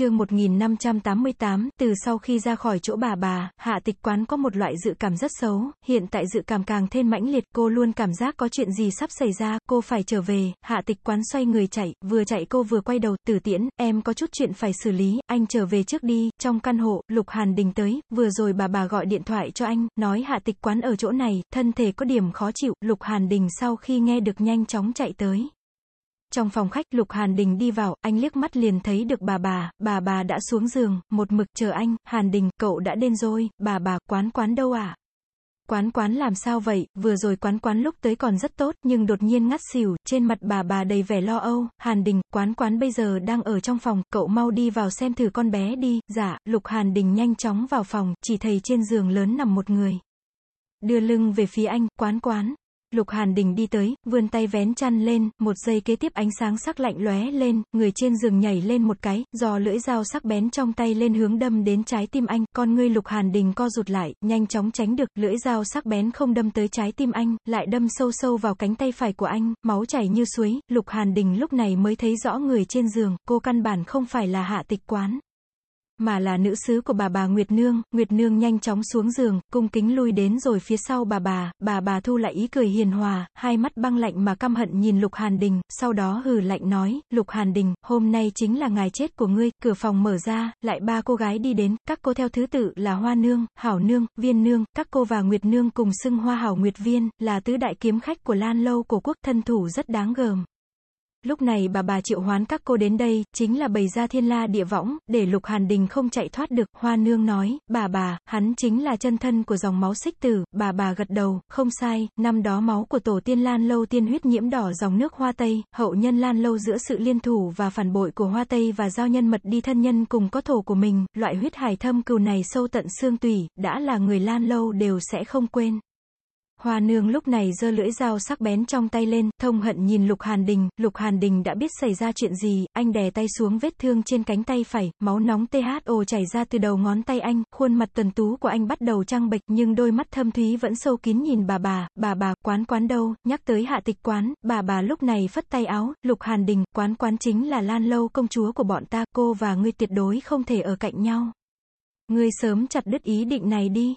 chương 1588, từ sau khi ra khỏi chỗ bà bà, hạ tịch quán có một loại dự cảm rất xấu, hiện tại dự cảm càng thêm mãnh liệt, cô luôn cảm giác có chuyện gì sắp xảy ra, cô phải trở về, hạ tịch quán xoay người chạy, vừa chạy cô vừa quay đầu, tử tiễn, em có chút chuyện phải xử lý, anh trở về trước đi, trong căn hộ, Lục Hàn Đình tới, vừa rồi bà bà gọi điện thoại cho anh, nói hạ tịch quán ở chỗ này, thân thể có điểm khó chịu, Lục Hàn Đình sau khi nghe được nhanh chóng chạy tới. Trong phòng khách, Lục Hàn Đình đi vào, anh liếc mắt liền thấy được bà bà, bà bà đã xuống giường, một mực chờ anh, Hàn Đình, cậu đã đến rồi, bà bà, quán quán đâu à? Quán quán làm sao vậy, vừa rồi quán quán lúc tới còn rất tốt, nhưng đột nhiên ngắt xỉu, trên mặt bà bà đầy vẻ lo âu, Hàn Đình, quán quán bây giờ đang ở trong phòng, cậu mau đi vào xem thử con bé đi, dạ, Lục Hàn Đình nhanh chóng vào phòng, chỉ thấy trên giường lớn nằm một người. Đưa lưng về phía anh, quán quán, Lục Hàn Đình đi tới, vươn tay vén chăn lên, một giây kế tiếp ánh sáng sắc lạnh lóe lên, người trên giường nhảy lên một cái, dò lưỡi dao sắc bén trong tay lên hướng đâm đến trái tim anh, con ngươi Lục Hàn Đình co rụt lại, nhanh chóng tránh được, lưỡi dao sắc bén không đâm tới trái tim anh, lại đâm sâu sâu vào cánh tay phải của anh, máu chảy như suối, Lục Hàn Đình lúc này mới thấy rõ người trên giường, cô căn bản không phải là hạ tịch quán mà là nữ sứ của bà bà Nguyệt Nương, Nguyệt Nương nhanh chóng xuống giường, cung kính lui đến rồi phía sau bà bà, bà bà thu lại ý cười hiền hòa, hai mắt băng lạnh mà căm hận nhìn Lục Hàn Đình, sau đó hừ lạnh nói, Lục Hàn Đình, hôm nay chính là ngày chết của ngươi, cửa phòng mở ra, lại ba cô gái đi đến, các cô theo thứ tự là Hoa Nương, Hảo Nương, Viên Nương, các cô và Nguyệt Nương cùng xưng Hoa Hảo Nguyệt Viên, là tứ đại kiếm khách của Lan Lâu cổ quốc thân thủ rất đáng gờm. Lúc này bà bà triệu hoán các cô đến đây, chính là bày ra thiên la địa võng, để lục hàn đình không chạy thoát được, hoa nương nói, bà bà, hắn chính là chân thân của dòng máu xích tử, bà bà gật đầu, không sai, năm đó máu của tổ tiên lan lâu tiên huyết nhiễm đỏ dòng nước hoa tây, hậu nhân lan lâu giữa sự liên thủ và phản bội của hoa tây và giao nhân mật đi thân nhân cùng có thổ của mình, loại huyết hải thâm cừu này sâu tận xương tủy, đã là người lan lâu đều sẽ không quên. Hoa nương lúc này giơ lưỡi dao sắc bén trong tay lên, thông hận nhìn Lục Hàn Đình, Lục Hàn Đình đã biết xảy ra chuyện gì, anh đè tay xuống vết thương trên cánh tay phải, máu nóng THO chảy ra từ đầu ngón tay anh, khuôn mặt tuần tú của anh bắt đầu trăng bệch, nhưng đôi mắt thâm thúy vẫn sâu kín nhìn bà bà, bà bà, quán quán đâu, nhắc tới hạ tịch quán, bà bà lúc này phất tay áo, Lục Hàn Đình, quán quán chính là Lan Lâu công chúa của bọn ta, cô và ngươi tuyệt đối không thể ở cạnh nhau. Ngươi sớm chặt đứt ý định này đi.